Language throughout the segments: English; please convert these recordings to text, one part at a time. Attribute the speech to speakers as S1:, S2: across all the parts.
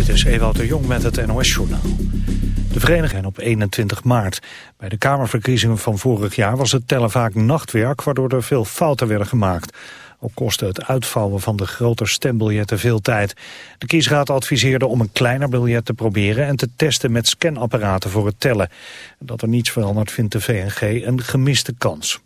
S1: Dit is Ewout de Jong met het NOS-journaal. De vereniging op 21 maart. Bij de Kamerverkiezingen van vorig jaar was het tellen vaak nachtwerk... waardoor er veel fouten werden gemaakt. Ook kostte het uitvouwen van de grote stembiljetten veel tijd. De kiesraad adviseerde om een kleiner biljet te proberen... en te testen met scanapparaten voor het tellen. Dat er niets verandert vindt de VNG een gemiste kans.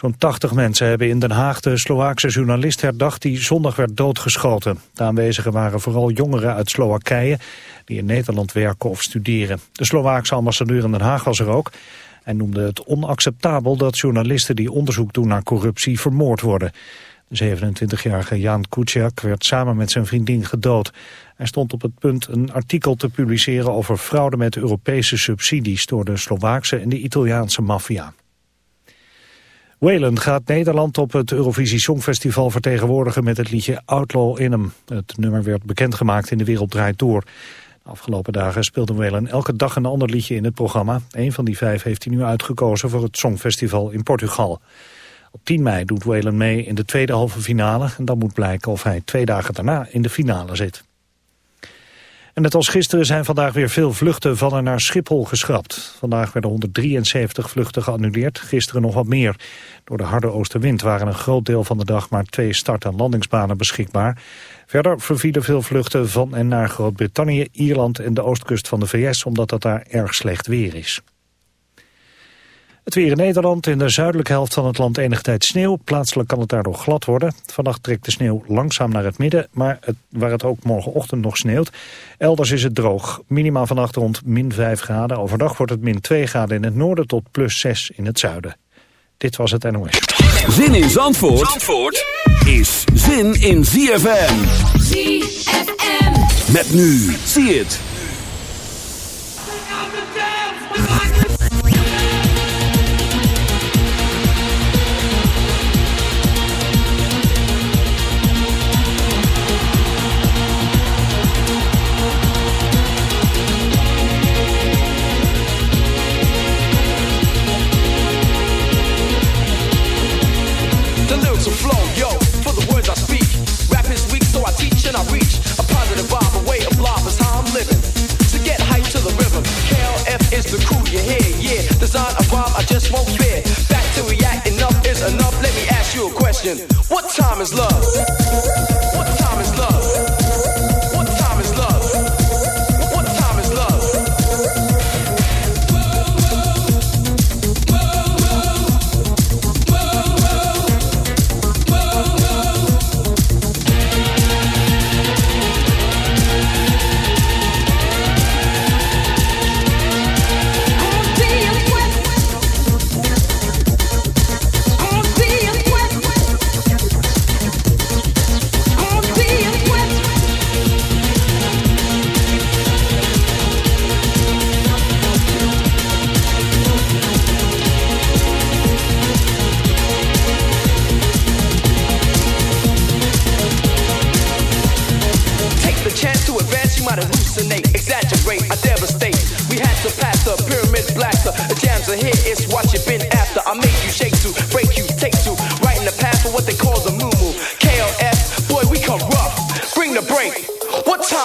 S1: Zo'n 80 mensen hebben in Den Haag de Slovaakse journalist herdacht die zondag werd doodgeschoten. De aanwezigen waren vooral jongeren uit Slowakije die in Nederland werken of studeren. De Slovaakse ambassadeur in Den Haag was er ook. en noemde het onacceptabel dat journalisten die onderzoek doen naar corruptie vermoord worden. De 27-jarige Jan Kuciak werd samen met zijn vriendin gedood. Hij stond op het punt een artikel te publiceren over fraude met Europese subsidies door de Slovaakse en de Italiaanse maffia. Waylon gaat Nederland op het Eurovisie Songfestival vertegenwoordigen met het liedje Outlaw in hem. Het nummer werd bekendgemaakt in De Wereld Draait Door. De afgelopen dagen speelde Waylon elke dag een ander liedje in het programma. Een van die vijf heeft hij nu uitgekozen voor het Songfestival in Portugal. Op 10 mei doet Waylon mee in de tweede halve finale. En dan moet blijken of hij twee dagen daarna in de finale zit. En net als gisteren zijn vandaag weer veel vluchten van en naar Schiphol geschrapt. Vandaag werden 173 vluchten geannuleerd, gisteren nog wat meer. Door de harde oostenwind waren een groot deel van de dag maar twee start- en landingsbanen beschikbaar. Verder vervielen veel vluchten van en naar Groot-Brittannië, Ierland en de oostkust van de VS... omdat het daar erg slecht weer is. Het weer in Nederland, in de zuidelijke helft van het land enige tijd sneeuw. Plaatselijk kan het daardoor glad worden. Vannacht trekt de sneeuw langzaam naar het midden, maar het, waar het ook morgenochtend nog sneeuwt. Elders is het droog. Minimaal vannacht rond min 5 graden. Overdag wordt het min 2 graden in het noorden tot plus 6 in het zuiden. Dit was het NOS.
S2: Zin in Zandvoort, Zandvoort is zin in ZFM.
S3: ZFM.
S2: Met nu, zie het.
S4: Is weak, so I teach and I reach. A positive vibe, a way of blob, is how I'm living. To get to the river. KLF is the crew you yeah. I just won't fear. Back to
S5: enough is enough. Let me ask you a question. What time is love?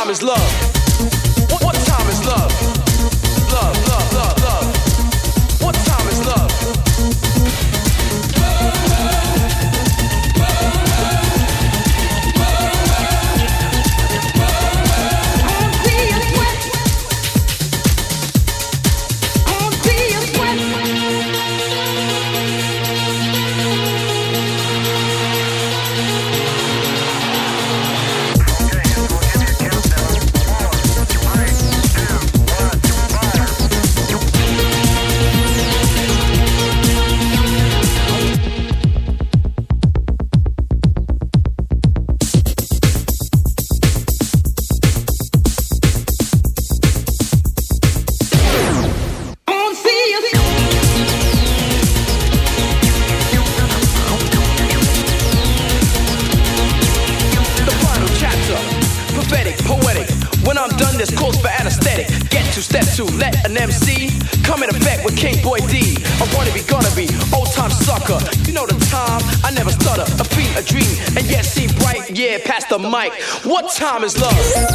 S3: Is love. What time is love?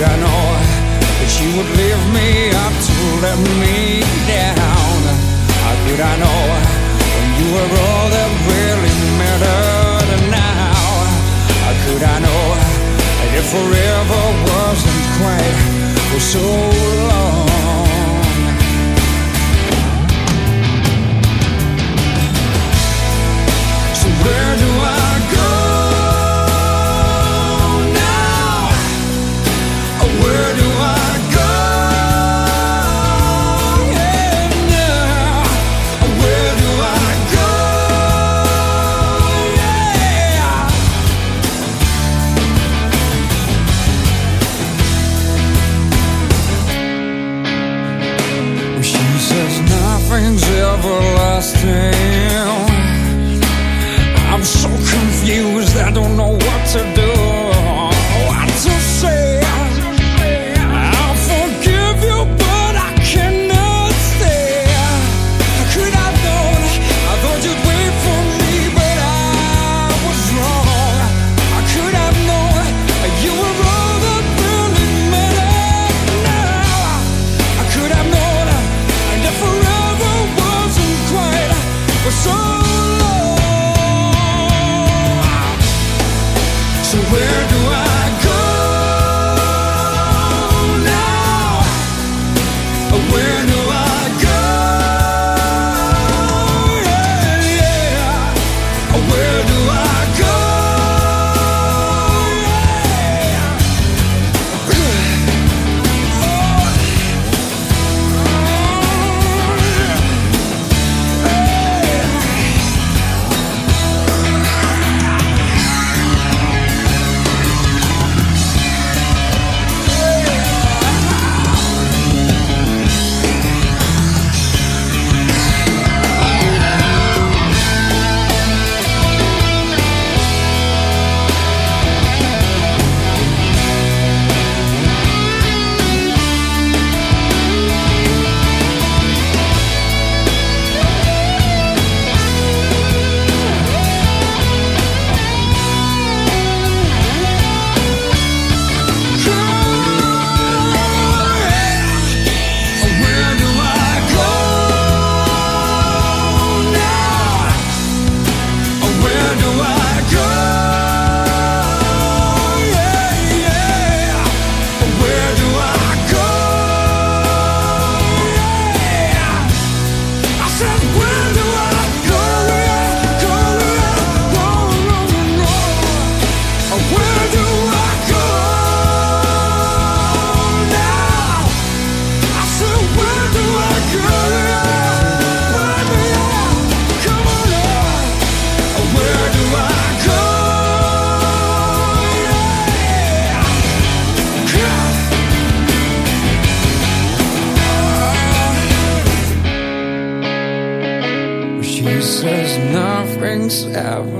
S6: Could I know that she would leave me up to let me down? How could I know when you were all that really mattered now? How could I know that if forever wasn't quite for so long? So where
S3: estava.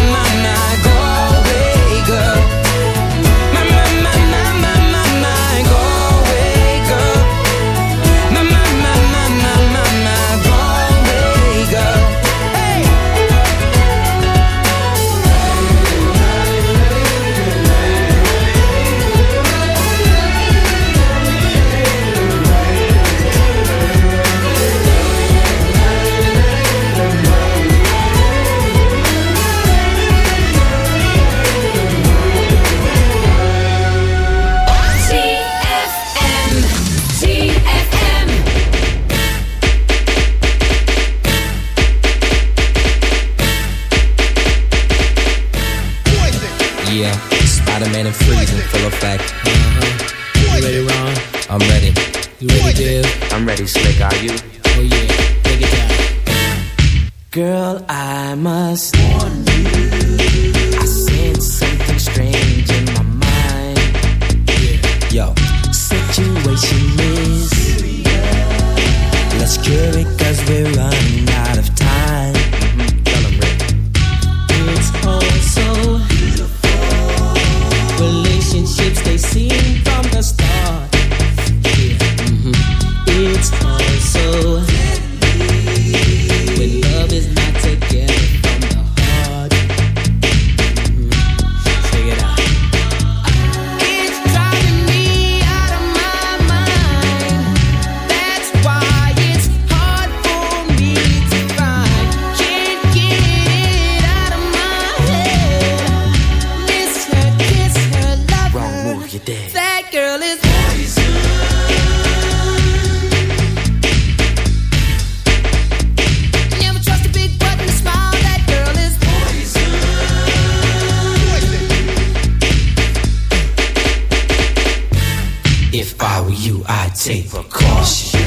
S7: I
S3: were you, I'd take precaution.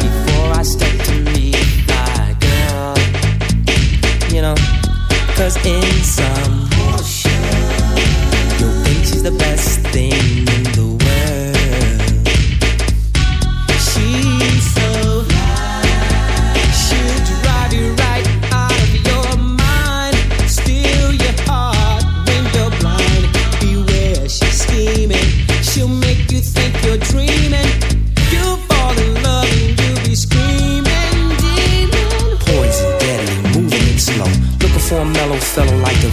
S7: Before I step to meet my girl,
S3: You know, cause in some you'll think she's the best thing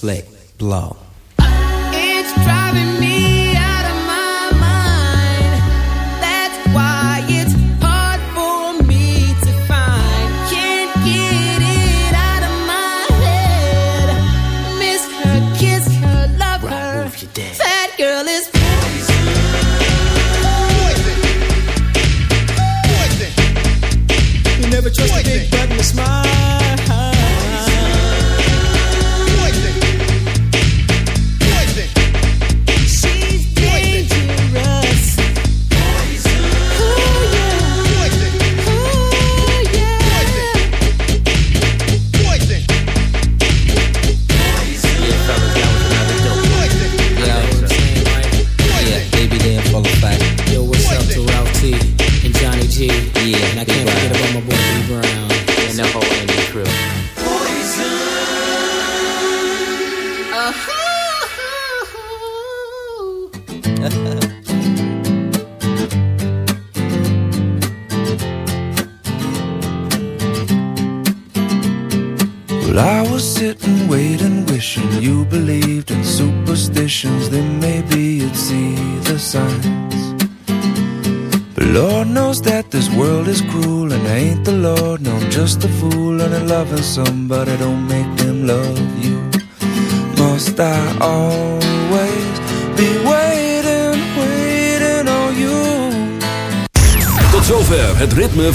S3: Yo, slick, blow.
S8: It's driving